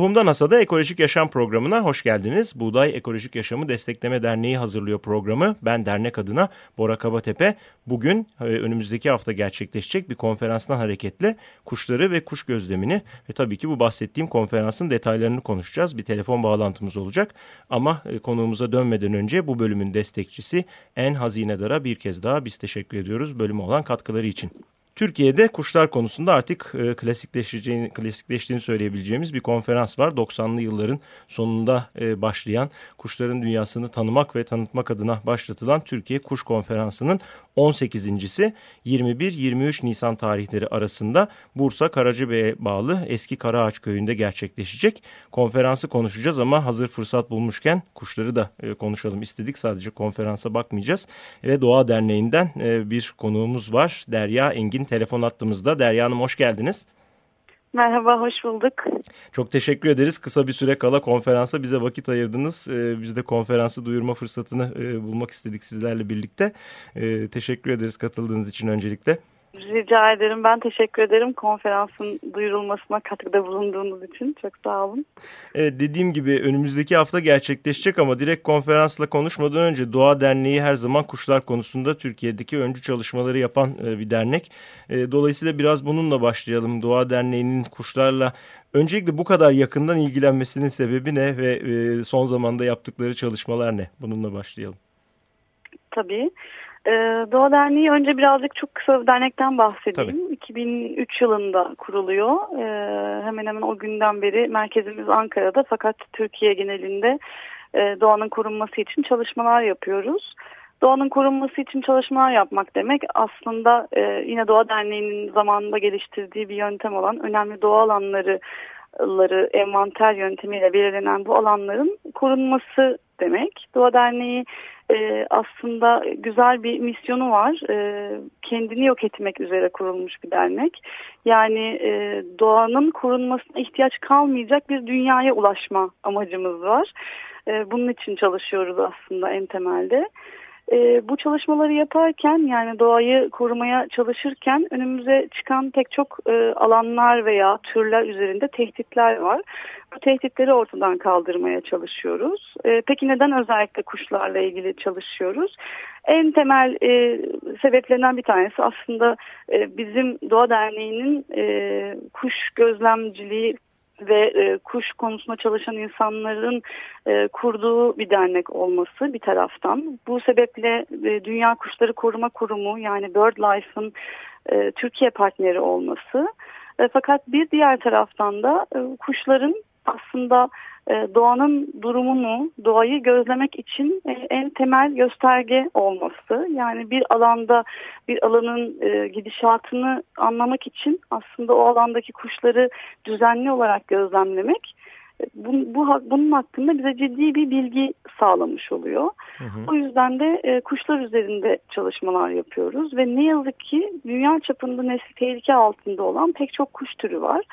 Tohumda NASA'da Ekolojik Yaşam programına hoş geldiniz. Buğday Ekolojik Yaşamı Destekleme Derneği hazırlıyor programı. Ben dernek adına Bora Kabatepe. Bugün e, önümüzdeki hafta gerçekleşecek bir konferanstan hareketle kuşları ve kuş gözlemini ve tabii ki bu bahsettiğim konferansın detaylarını konuşacağız. Bir telefon bağlantımız olacak ama e, konuğumuza dönmeden önce bu bölümün destekçisi En Hazinedar'a bir kez daha biz teşekkür ediyoruz bölüme olan katkıları için. Türkiye'de kuşlar konusunda artık e, klasikleşeceğini, klasikleştiğini söyleyebileceğimiz bir konferans var. 90'lı yılların sonunda e, başlayan kuşların dünyasını tanımak ve tanıtmak adına başlatılan Türkiye Kuş Konferansı'nın 18.si 21-23 Nisan tarihleri arasında Bursa Karacabey'e bağlı Eski Karaağaç Köyü'nde gerçekleşecek. Konferansı konuşacağız ama hazır fırsat bulmuşken kuşları da e, konuşalım istedik. Sadece konferansa bakmayacağız. Ve Doğa Derneği'nden e, bir konuğumuz var. Derya Engin telefon attığımızda. Derya Hanım hoş geldiniz. Merhaba, hoş bulduk. Çok teşekkür ederiz. Kısa bir süre kala konferansa bize vakit ayırdınız. Ee, biz de konferansı duyurma fırsatını e, bulmak istedik sizlerle birlikte. Ee, teşekkür ederiz katıldığınız için öncelikle. Rica ederim. Ben teşekkür ederim konferansın duyurulmasına katkıda bulunduğunuz için. Çok sağ olun. Evet, dediğim gibi önümüzdeki hafta gerçekleşecek ama direkt konferansla konuşmadan önce Doğa Derneği her zaman kuşlar konusunda Türkiye'deki öncü çalışmaları yapan e, bir dernek. E, dolayısıyla biraz bununla başlayalım. Doğa Derneği'nin kuşlarla öncelikle bu kadar yakından ilgilenmesinin sebebi ne ve e, son zamanda yaptıkları çalışmalar ne? Bununla başlayalım. Tabii. Ee, Doğa Derneği önce birazcık çok kısa dernekten bahsedeyim. Tabii. 2003 yılında kuruluyor. Ee, hemen hemen o günden beri merkezimiz Ankara'da fakat Türkiye genelinde e, doğanın korunması için çalışmalar yapıyoruz. Doğanın korunması için çalışmalar yapmak demek aslında e, yine Doğa Derneği'nin zamanında geliştirdiği bir yöntem olan önemli doğa alanları envanter yöntemiyle belirlenen bu alanların korunması demek. Doğa Derneği e, aslında güzel bir misyonu var. E, kendini yok etmek üzere kurulmuş bir dernek. Yani e, doğanın korunmasına ihtiyaç kalmayacak bir dünyaya ulaşma amacımız var. E, bunun için çalışıyoruz aslında en temelde. E, bu çalışmaları yaparken yani doğayı korumaya çalışırken önümüze çıkan pek çok e, alanlar veya türler üzerinde tehditler var. Bu tehditleri ortadan kaldırmaya çalışıyoruz. E, peki neden özellikle kuşlarla ilgili çalışıyoruz? En temel e, sebeplerinden bir tanesi aslında e, bizim Doğa Derneği'nin e, kuş gözlemciliği ve e, kuş konusunda çalışan insanların e, kurduğu bir dernek olması bir taraftan. Bu sebeple e, Dünya Kuşları Koruma Kurumu yani BirdLife'ın e, Türkiye partneri olması. E, fakat bir diğer taraftan da e, kuşların aslında doğanın durumunu, doğayı gözlemek için e, en temel gösterge olması. Yani bir alanda bir alanın e, gidişatını anlamak için aslında o alandaki kuşları düzenli olarak gözlemlemek bu, bu, bunun hakkında bize ciddi bir bilgi sağlamış oluyor. Hı hı. O yüzden de e, kuşlar üzerinde çalışmalar yapıyoruz ve ne yazık ki dünya çapında nesli tehlike altında olan pek çok kuş türü var.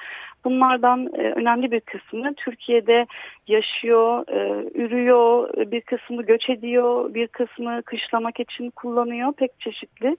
Bunlardan e, önemli bir kısmı Türkiye'de yaşıyor, e, ürüyor, bir kısmı göç ediyor, bir kısmı kışlamak için kullanıyor. Pek çeşitli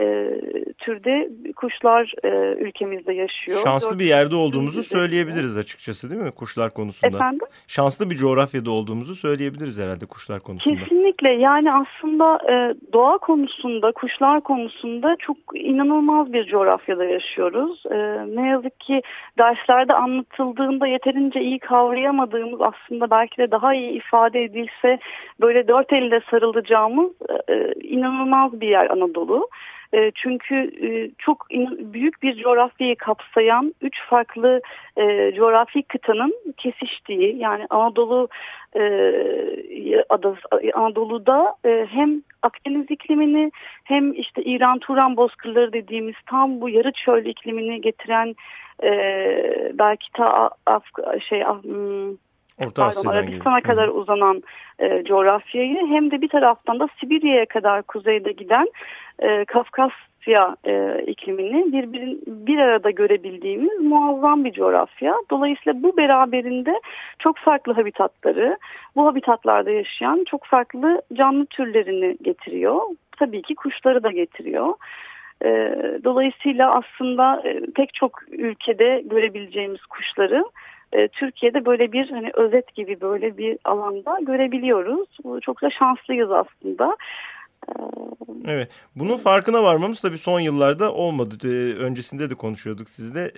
e, türde kuşlar e, ülkemizde yaşıyor. Şanslı Dört bir yerde olduğumuzu söyleyebiliriz açıkçası değil mi kuşlar konusunda? Efendim? Şanslı bir coğrafyada olduğumuzu söyleyebiliriz herhalde kuşlar konusunda. Kesinlikle yani aslında e, doğa konusunda, kuşlar konusunda çok inanılmaz bir coğrafyada yaşıyoruz. E, ne yazık ki derslerde anlatıldığında yeterince iyi kavrayamadığımız aslında belki de daha iyi ifade edilse böyle dört elle sarılacağımız e, inanılmaz bir yer Anadolu. E, çünkü e, çok büyük bir coğrafyayı kapsayan üç farklı e, coğrafi kıtanın kesiştiği yani Anadolu e, adası, Anadolu'da hem Akdeniz iklimini hem işte İran Turan bozkırları dediğimiz tam bu yarı çöl iklimini getiren belki ta Af, şey Af, Orta pardon, Arabistan'a kadar uzanan e, coğrafyayı hem de bir taraftan da Sibirya'ya kadar kuzeyde giden e, Kafkasya e, iklimini birbirin, bir arada görebildiğimiz muazzam bir coğrafya. Dolayısıyla bu beraberinde çok farklı habitatları, bu habitatlarda yaşayan çok farklı canlı türlerini getiriyor. Tabii ki kuşları da getiriyor. E, dolayısıyla aslında e, pek çok ülkede görebileceğimiz kuşları e, Türkiye'de böyle bir hani özet gibi böyle bir alanda görebiliyoruz. Çok da şanslıyız aslında. E, evet. Bunun farkına varmamız tabii son yıllarda olmadı. Ee, öncesinde de konuşuyorduk sizle.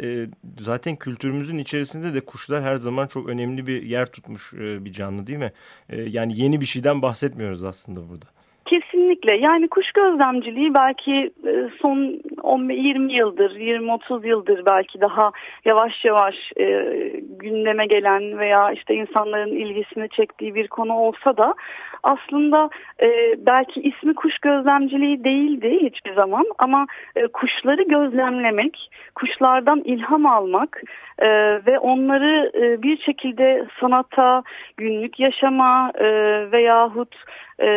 Zaten kültürümüzün içerisinde de kuşlar her zaman çok önemli bir yer tutmuş e, bir canlı değil mi? Yani yeni bir şeyden bahsetmiyoruz aslında burada. Kesinlikle. Yani kuş gözlemciliği belki e, son 20 yıldır 20-30 yıldır belki daha yavaş yavaş e, gündeme gelen veya işte insanların ilgisini çektiği bir konu olsa da aslında e, belki ismi kuş gözlemciliği değildi hiçbir zaman ama e, kuşları gözlemlemek, kuşlardan ilham almak e, ve onları e, bir şekilde sanata, günlük yaşama e, veyahut e,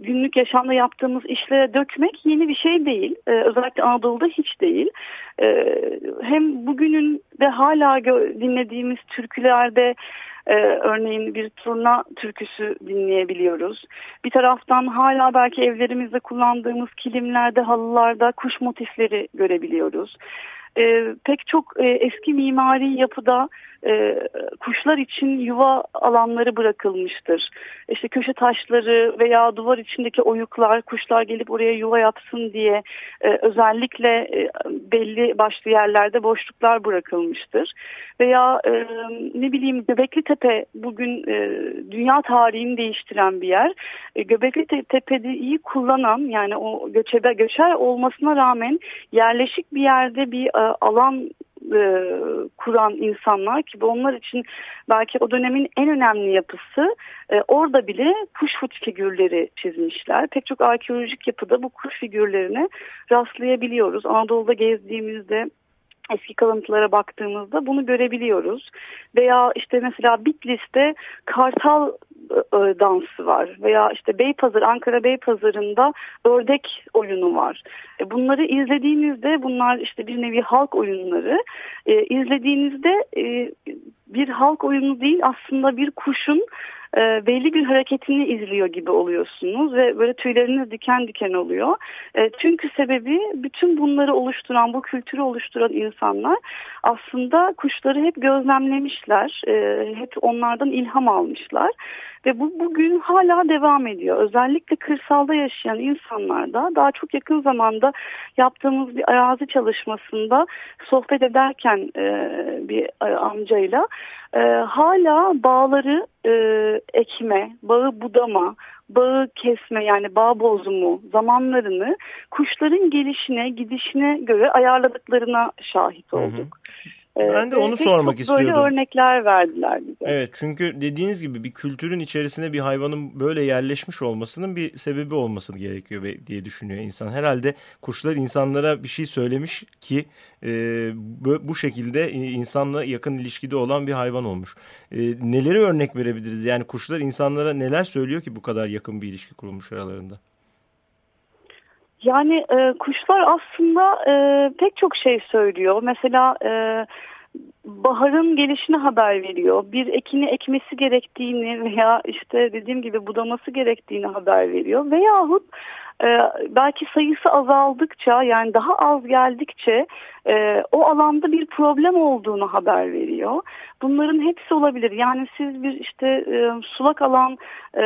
günlük yaşamda yaptığımız işlere dökmek yeni bir şey değil. E, özellikle Anadolu'da hiç değil. E, hem bugünün de hala dinlediğimiz türkülerde ee, örneğin bir turna türküsü dinleyebiliyoruz. Bir taraftan hala belki evlerimizde kullandığımız kilimlerde, halılarda kuş motifleri görebiliyoruz. Ee, pek çok e, eski mimari yapıda e, kuşlar için yuva alanları bırakılmıştır. İşte köşe taşları veya duvar içindeki oyuklar kuşlar gelip oraya yuva yapsın diye e, özellikle e, belli başlı yerlerde boşluklar bırakılmıştır. Veya e, ne bileyim Göbekli Tepe bugün e, dünya tarihini değiştiren bir yer. E, Göbekli Tepe'de iyi kullanan yani o göçebe göçer olmasına rağmen yerleşik bir yerde bir e, alan e, kuran insanlar ki onlar için belki o dönemin en önemli yapısı e, orada bile kuş fut figürleri çizmişler. Pek çok arkeolojik yapıda bu kuş figürlerine rastlayabiliyoruz. Anadolu'da gezdiğimizde eski kalıntılara baktığımızda bunu görebiliyoruz. Veya işte mesela Bitlis'te kartal e, dansı var veya işte Beypazarı Ankara Beypazarı'nda ördek oyunu var. E, bunları izlediğinizde bunlar işte bir nevi halk oyunları. E, izlediğinizde e, bir halk oyunu değil aslında bir kuşun e, belli bir hareketini izliyor gibi oluyorsunuz ve böyle tüyleriniz diken diken oluyor. E, çünkü sebebi bütün bunları oluşturan, bu kültürü oluşturan insanlar aslında kuşları hep gözlemlemişler, e, hep onlardan ilham almışlar ve bu bugün hala devam ediyor. Özellikle kırsalda yaşayan insanlarda daha çok yakın zamanda yaptığımız bir arazi çalışmasında sohbet ederken e, bir e, amcayla e, hala bağları e, ekme, bağı budama, bağı kesme yani bağ bozumu zamanlarını kuşların gelişine gidişine göre ayarladıklarına şahit olduk. Hı hı. Ben de onu sormak istiyordum. Böyle örnekler verdiler bize. Evet çünkü dediğiniz gibi bir kültürün içerisine bir hayvanın böyle yerleşmiş olmasının bir sebebi olması gerekiyor diye düşünüyor insan. Herhalde kuşlar insanlara bir şey söylemiş ki e, bu, bu şekilde insanla yakın ilişkide olan bir hayvan olmuş. E, neleri örnek verebiliriz? Yani kuşlar insanlara neler söylüyor ki bu kadar yakın bir ilişki kurulmuş aralarında? Yani e, kuşlar aslında e, pek çok şey söylüyor. Mesela e, baharın gelişini haber veriyor. Bir ekini ekmesi gerektiğini veya işte dediğim gibi budaması gerektiğini haber veriyor. Veyahut e, belki sayısı azaldıkça yani daha az geldikçe e, o alanda bir problem olduğunu haber veriyor. Bunların hepsi olabilir. Yani siz bir işte e, sulak alan e,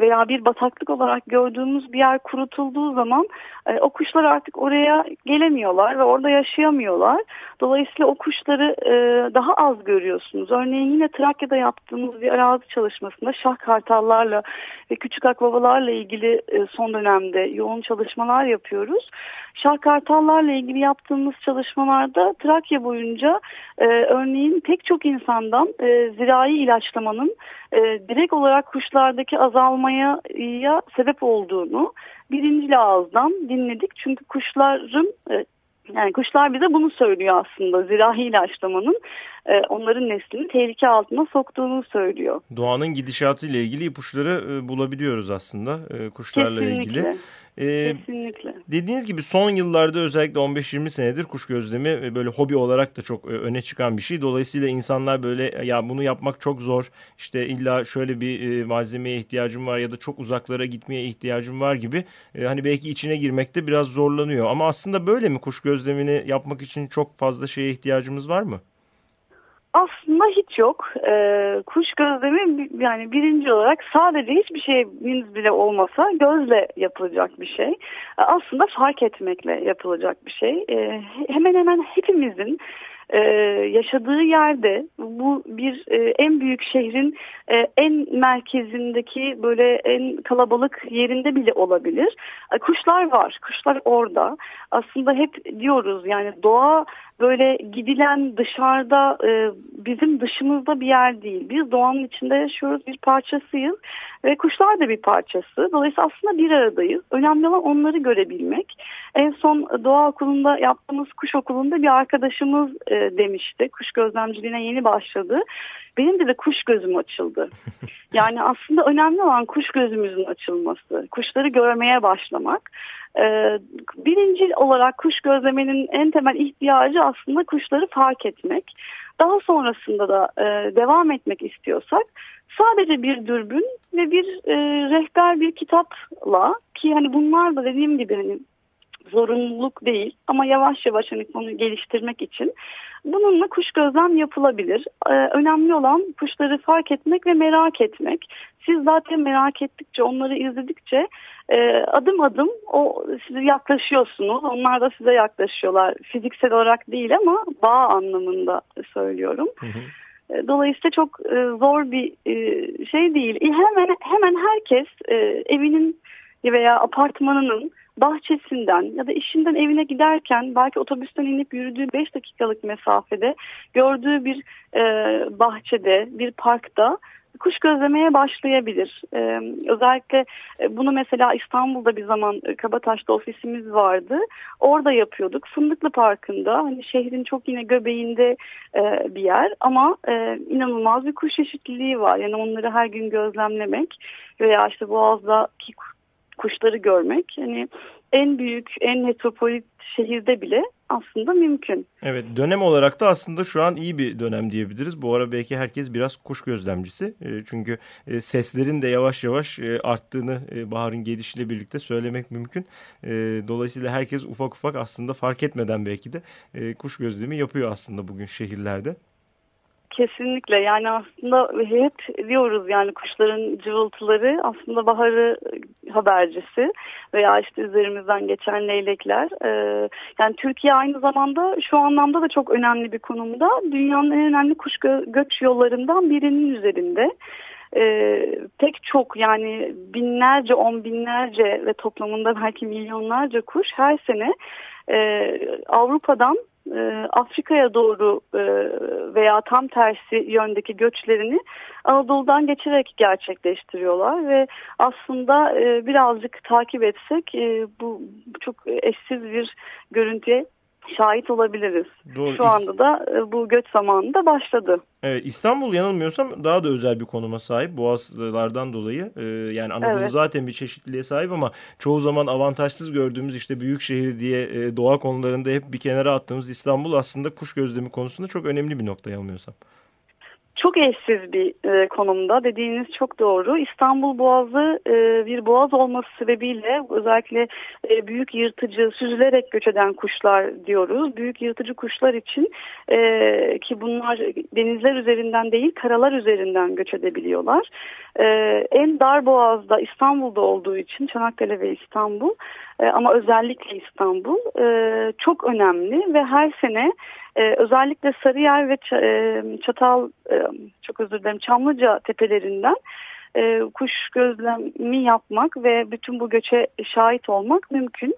veya bir bataklık olarak gördüğümüz bir yer kurutulduğu zaman e, o kuşlar artık oraya gelemiyorlar ve orada yaşayamıyorlar. Dolayısıyla o kuşları e, daha az görüyorsunuz. Örneğin yine Trakya'da yaptığımız bir arazi çalışmasında şah kartallarla ve küçük akbabalarla ilgili e, son dönemde yoğun çalışmalar yapıyoruz. Şah kartallarla ilgili yaptığımız çalışmalarda Trakya boyunca e, örneğin pek çok insandan e, zirai ilaçlamanın e, direkt olarak kuşlardaki azalmaya ya sebep olduğunu birinci ağızdan dinledik. Çünkü kuşların e, Yani kuşlar bize bunu söylüyor aslında. Zirahi ilaçlamanın e, onların neslini tehlike altına soktuğunu söylüyor. Doğanın gidişatı ile ilgili ipuçları e, bulabiliyoruz aslında e, kuşlarla Kesinlikle. ilgili. Ee, Kesinlikle. Dediğiniz gibi son yıllarda özellikle 15-20 senedir kuş gözlemi böyle hobi olarak da çok öne çıkan bir şey. Dolayısıyla insanlar böyle ya bunu yapmak çok zor. İşte illa şöyle bir malzemeye ihtiyacım var ya da çok uzaklara gitmeye ihtiyacım var gibi. Hani belki içine girmekte biraz zorlanıyor. Ama aslında böyle mi kuş gözlemini yapmak için çok fazla şeye ihtiyacımız var mı? Aslında hiç yok. Ee, kuş gözlemi yani birinci olarak sadece hiçbir şeyiniz bile olmasa gözle yapılacak bir şey. Aslında fark etmekle yapılacak bir şey. Ee, hemen hemen hepimizin e, yaşadığı yerde bu bir e, en büyük şehrin e, en merkezindeki böyle en kalabalık yerinde bile olabilir. E, kuşlar var, kuşlar orada. Aslında hep diyoruz yani doğa böyle gidilen dışarıda e, bizim dışımızda bir yer değil. Biz doğanın içinde yaşıyoruz, bir parçasıyız ve kuşlar da bir parçası. Dolayısıyla aslında bir aradayız. Önemli olan onları görebilmek. En son doğa okulunda yaptığımız kuş okulunda bir arkadaşımız e, demişti. Kuş gözlemciliğine yeni başladı. Benim de de kuş gözüm açıldı. Yani aslında önemli olan kuş gözümüzün açılması. Kuşları görmeye başlamak. Ee, birinci olarak kuş gözlemenin en temel ihtiyacı aslında kuşları fark etmek. Daha sonrasında da e, devam etmek istiyorsak sadece bir dürbün ve bir e, rehber bir kitapla ki hani bunlar da dediğim gibi hani zorunluluk değil ama yavaş yavaş hani konuyu geliştirmek için bununla kuş gözlem yapılabilir. Ee, önemli olan kuşları fark etmek ve merak etmek. Siz zaten merak ettikçe onları izledikçe e, adım adım o size yaklaşıyorsunuz. Onlar da size yaklaşıyorlar. Fiziksel olarak değil ama bağ anlamında söylüyorum. Hı hı. E, dolayısıyla çok e, zor bir e, şey değil. Hemen hemen herkes evinin veya apartmanının bahçesinden ya da işinden evine giderken belki otobüsten inip yürüdüğü 5 dakikalık mesafede gördüğü bir e, bahçede, bir parkta kuş gözlemeye başlayabilir. Ee, özellikle e, bunu mesela İstanbul'da bir zaman e, Kabataş'ta ofisimiz vardı. Orada yapıyorduk. Fındıklı Parkı'nda hani şehrin çok yine göbeğinde e, bir yer ama e, inanılmaz bir kuş çeşitliliği var. Yani onları her gün gözlemlemek veya işte Boğaz'daki kuşları görmek hani en büyük, en metropolit şehirde bile aslında mümkün. Evet dönem olarak da aslında şu an iyi bir dönem diyebiliriz. Bu ara belki herkes biraz kuş gözlemcisi. E, çünkü e, seslerin de yavaş yavaş e, arttığını baharın gelişiyle birlikte söylemek mümkün. Dolayısıyla herkes ufak ufak aslında fark etmeden belki de kuş gözlemi yapıyor aslında bugün şehirlerde. Kesinlikle yani aslında hep diyoruz yani kuşların cıvıltıları aslında baharı habercisi veya işte üzerimizden geçen leylekler. Ee, yani Türkiye aynı zamanda şu anlamda da çok önemli bir konumda. Dünyanın en önemli kuş gö göç yollarından birinin üzerinde. Ee, pek çok yani binlerce on binlerce ve toplamında belki milyonlarca kuş her sene e, Avrupa'dan e, Afrika'ya doğru e, veya tam tersi yöndeki göçlerini Anadolu'dan geçerek gerçekleştiriyorlar ve aslında e, birazcık takip etsek e, bu çok eşsiz bir görüntüye şahit olabiliriz. Doğru. Şu anda da e, bu göç zamanında başladı. Evet İstanbul yanılmıyorsam daha da özel bir konuma sahip boğazlardan dolayı. Ee, yani Anadolu evet. zaten bir çeşitliliğe sahip ama çoğu zaman avantajsız gördüğümüz işte büyük şehir diye e, doğa konularında hep bir kenara attığımız İstanbul aslında kuş gözlemi konusunda çok önemli bir nokta yanılmıyorsam çok eşsiz bir e, konumda. Dediğiniz çok doğru. İstanbul Boğazı e, bir boğaz olması sebebiyle özellikle e, büyük yırtıcı, süzülerek göç eden kuşlar diyoruz. Büyük yırtıcı kuşlar için e, ki bunlar denizler üzerinden değil karalar üzerinden göç edebiliyorlar. E, en dar boğazda İstanbul'da olduğu için Çanakkale ve İstanbul e, ama özellikle İstanbul e, çok önemli ve her sene ee, özellikle Sarıyer ve e, Çatal, e, çok özür dilerim Çamlıca tepelerinden e, kuş gözlemi yapmak ve bütün bu göçe şahit olmak mümkün.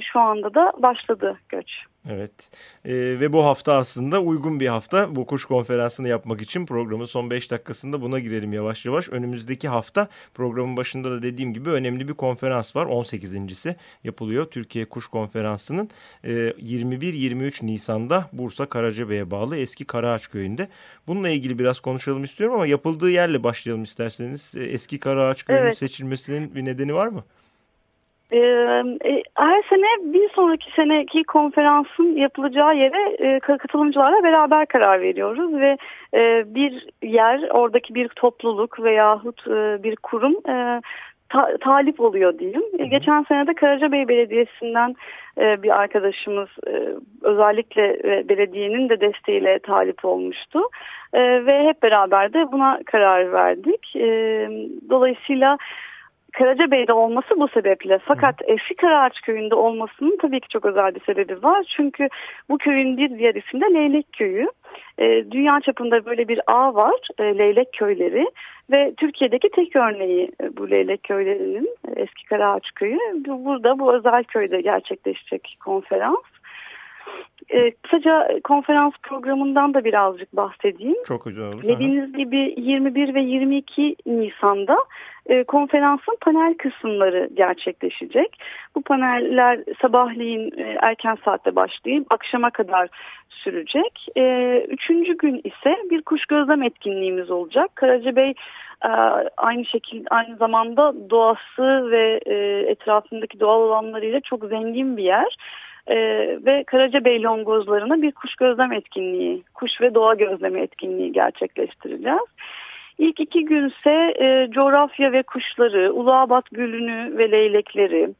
Şu anda da başladı göç. Evet ee, ve bu hafta aslında uygun bir hafta bu kuş konferansını yapmak için programın son 5 dakikasında buna girelim yavaş yavaş. Önümüzdeki hafta programın başında da dediğim gibi önemli bir konferans var 18.si yapılıyor Türkiye Kuş Konferansı'nın ee, 21-23 Nisan'da Bursa Karacabey'e bağlı eski Karaağaç Köyü'nde. Bununla ilgili biraz konuşalım istiyorum ama yapıldığı yerle başlayalım isterseniz. Ee, eski Karaağaç Köyü'nün evet. seçilmesinin bir nedeni var mı? Ee, e, her sene bir sonraki seneki konferansın yapılacağı yere e, katılımcılarla beraber karar veriyoruz ve e, bir yer oradaki bir topluluk veyahut bir kurum ta, talip oluyor diyeyim. Hı hı. Geçen sene de Karacabey Belediyesi'nden bir arkadaşımız özellikle belediyenin de desteğiyle talip olmuştu. ve hep beraber de buna karar verdik. dolayısıyla Karacabey'de olması bu sebeple. Fakat eski Karaağaç köyünde olmasının tabii ki çok özel bir sebebi var. Çünkü bu köyün bir diğer ismi de Leylek Köyü. E, dünya çapında böyle bir ağ var, e, Leylek Köyleri. Ve Türkiye'deki tek örneği e, bu Leylek Köylerinin e, eski Karaağaç Köyü. Burada bu özel köyde gerçekleşecek konferans. E, kısaca konferans programından da birazcık bahsedeyim. Çok güzel olur. Dediğiniz gibi 21 ve 22 Nisan'da e, konferansın panel kısımları gerçekleşecek. Bu paneller sabahleyin e, erken saatte başlayıp akşama kadar sürecek. E, üçüncü gün ise bir kuş gözlem etkinliğimiz olacak. Karacabey e, aynı şekilde aynı zamanda doğası ve e, etrafındaki doğal alanlarıyla çok zengin bir yer. Ee, ve Karacabey longozlarına bir kuş gözlem etkinliği, kuş ve doğa gözlemi etkinliği gerçekleştireceğiz. İlk iki günse e, coğrafya ve kuşları, Uluabat gülünü ve leylekleri,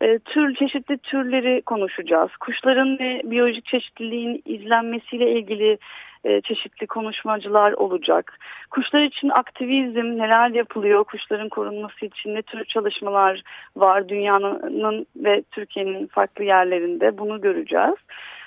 e, tür çeşitli türleri konuşacağız. Kuşların ve biyolojik çeşitliliğin izlenmesiyle ilgili e, çeşitli konuşmacılar olacak. Kuşlar için aktivizm neler yapılıyor, kuşların korunması için ne tür çalışmalar var dünyanın ve Türkiye'nin farklı yerlerinde bunu göreceğiz.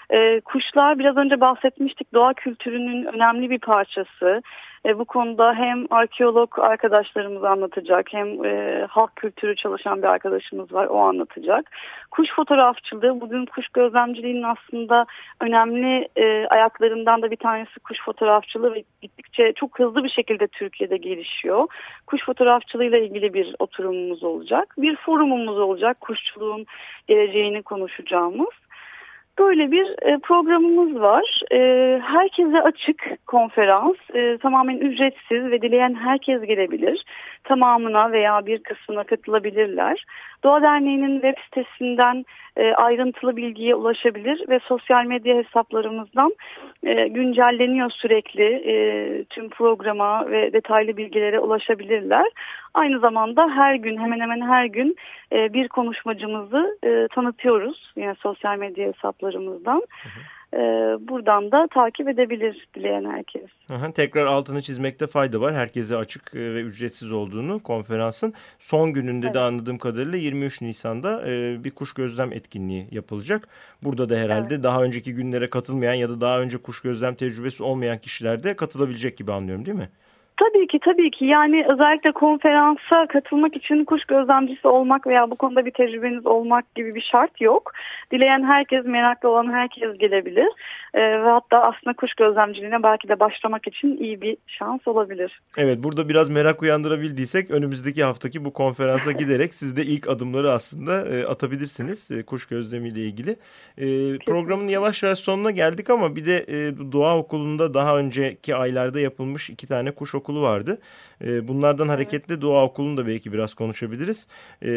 E, kuşlar biraz önce bahsetmiştik doğa kültürünün önemli bir parçası. E, bu konuda hem arkeolog arkadaşlarımız anlatacak hem e, halk kültürü çalışan bir arkadaşımız var o anlatacak. Kuş fotoğrafçılığı bugün kuş gözlemciliğinin aslında önemli e, ayaklarından da bir tanesi kuş fotoğrafçılığı ve gittikçe çok hızlı bir şekilde Türkiye'de gelişiyor. Kuş fotoğrafçılığıyla ilgili bir oturumumuz olacak. Bir forumumuz olacak kuşçuluğun geleceğini konuşacağımız. Böyle bir e, programımız var. E, herkese açık konferans. E, tamamen ücretsiz ve dileyen herkes gelebilir. Tamamına veya bir kısmına katılabilirler. Doğa Derneği'nin web sitesinden ayrıntılı bilgiye ulaşabilir ve sosyal medya hesaplarımızdan güncelleniyor sürekli tüm programa ve detaylı bilgilere ulaşabilirler. Aynı zamanda her gün hemen hemen her gün bir konuşmacımızı tanıtıyoruz yani sosyal medya hesaplarımızdan. Hı hı. E, buradan da takip edebilir dileyen herkes. Aha, tekrar altını çizmekte fayda var. Herkese açık e, ve ücretsiz olduğunu konferansın son gününde evet. de anladığım kadarıyla 23 Nisan'da e, bir kuş gözlem etkinliği yapılacak. Burada da herhalde evet. daha önceki günlere katılmayan ya da daha önce kuş gözlem tecrübesi olmayan kişiler de katılabilecek gibi anlıyorum değil mi? Tabii ki tabii ki yani özellikle konferansa katılmak için kuş gözlemcisi olmak veya bu konuda bir tecrübeniz olmak gibi bir şart yok. Dileyen herkes meraklı olan herkes gelebilir ee, ve hatta aslında kuş gözlemciliğine belki de başlamak için iyi bir şans olabilir. Evet burada biraz merak uyandırabildiysek önümüzdeki haftaki bu konferansa giderek siz de ilk adımları aslında e, atabilirsiniz e, kuş gözlemiyle ilgili. E, programın yavaş yavaş sonuna geldik ama bir de e, Doğa Okulu'nda daha önceki aylarda yapılmış iki tane kuş okulu okulu vardı. E, bunlardan evet. hareketle Doğa Okulu'nu da belki biraz konuşabiliriz. E,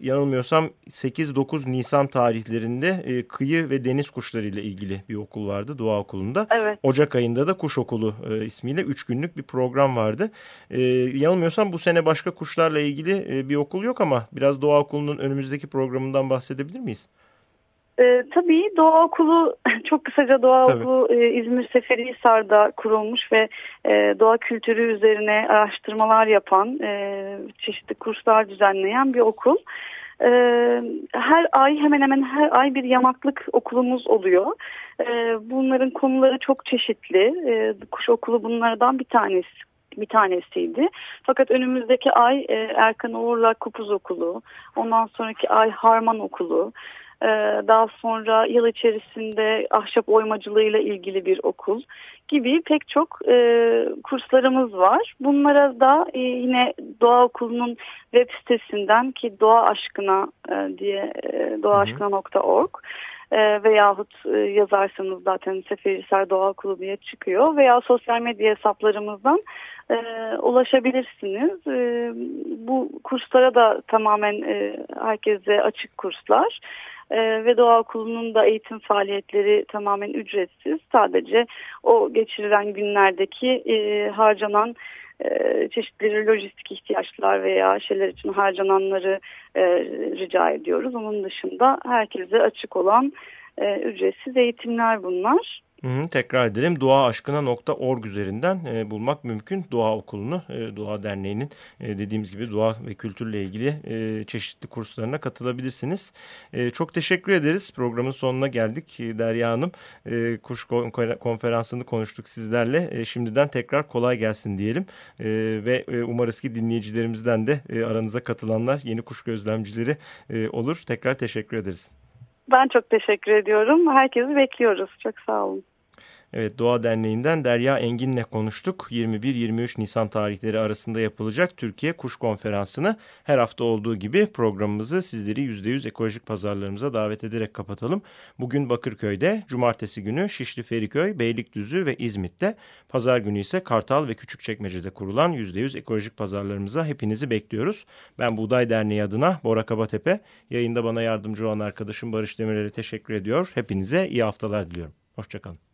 yanılmıyorsam 8-9 Nisan tarihlerinde e, kıyı ve deniz kuşları ile ilgili bir okul vardı Doğa Okulu'nda. Evet. Ocak ayında da Kuş Okulu e, ismiyle 3 günlük bir program vardı. E, yanılmıyorsam bu sene başka kuşlarla ilgili e, bir okul yok ama biraz Doğa Okulu'nun önümüzdeki programından bahsedebilir miyiz? E, tabii Doğa Okulu çok kısaca Doğa tabii. Okulu e, İzmir Seferihisar'da kurulmuş ve e, doğa kültürü üzerine araştırmalar yapan e, çeşitli kurslar düzenleyen bir okul. E, her ay hemen hemen her ay bir yamaklık okulumuz oluyor. E, bunların konuları çok çeşitli. E, kuş okulu bunlardan bir tanesi bir tanesiydi. Fakat önümüzdeki ay e, Erkan Uğur'la Kupuz Okulu, ondan sonraki ay Harman Okulu, daha sonra yıl içerisinde ahşap oymacılığıyla ilgili bir okul gibi pek çok e, kurslarımız var. Bunlara da e, yine Doğa Okulu'nun web sitesinden ki Doğa Aşkına e, diye e, doğaaşkına.org e, veyahut e, yazarsanız zaten Seferihisar Doğa Okulu diye çıkıyor veya sosyal medya hesaplarımızdan e, ulaşabilirsiniz. E, bu kurslara da tamamen e, herkese açık kurslar. Ee, ve Doğa Okulu'nun da eğitim faaliyetleri tamamen ücretsiz. Sadece o geçirilen günlerdeki e, harcanan e, çeşitli lojistik ihtiyaçlar veya şeyler için harcananları e, rica ediyoruz. Onun dışında herkese açık olan e, ücretsiz eğitimler bunlar. Hı hı, tekrar edelim doğaaşkına.org üzerinden e, bulmak mümkün Doğa Okulu'nu, e, Doğa Derneği'nin e, dediğimiz gibi doğa ve kültürle ilgili e, çeşitli kurslarına katılabilirsiniz. E, çok teşekkür ederiz. Programın sonuna geldik e, Derya Hanım. E, kuş konferansını konuştuk sizlerle. E, şimdiden tekrar kolay gelsin diyelim. E, ve e, umarız ki dinleyicilerimizden de e, aranıza katılanlar yeni kuş gözlemcileri e, olur. Tekrar teşekkür ederiz. Ben çok teşekkür ediyorum. Herkesi bekliyoruz. Çok sağ olun. Evet Doğa Derneği'nden Derya Engin'le konuştuk. 21-23 Nisan tarihleri arasında yapılacak Türkiye Kuş Konferansı'nı her hafta olduğu gibi programımızı sizleri %100 ekolojik pazarlarımıza davet ederek kapatalım. Bugün Bakırköy'de, cumartesi günü Şişli Feriköy, Beylikdüzü ve İzmit'te, pazar günü ise Kartal ve Küçükçekmece'de kurulan %100 ekolojik pazarlarımıza hepinizi bekliyoruz. Ben Buğday Derneği adına Bora Kabatepe, yayında bana yardımcı olan arkadaşım Barış Demirel'e teşekkür ediyor. Hepinize iyi haftalar diliyorum. Hoşçakalın.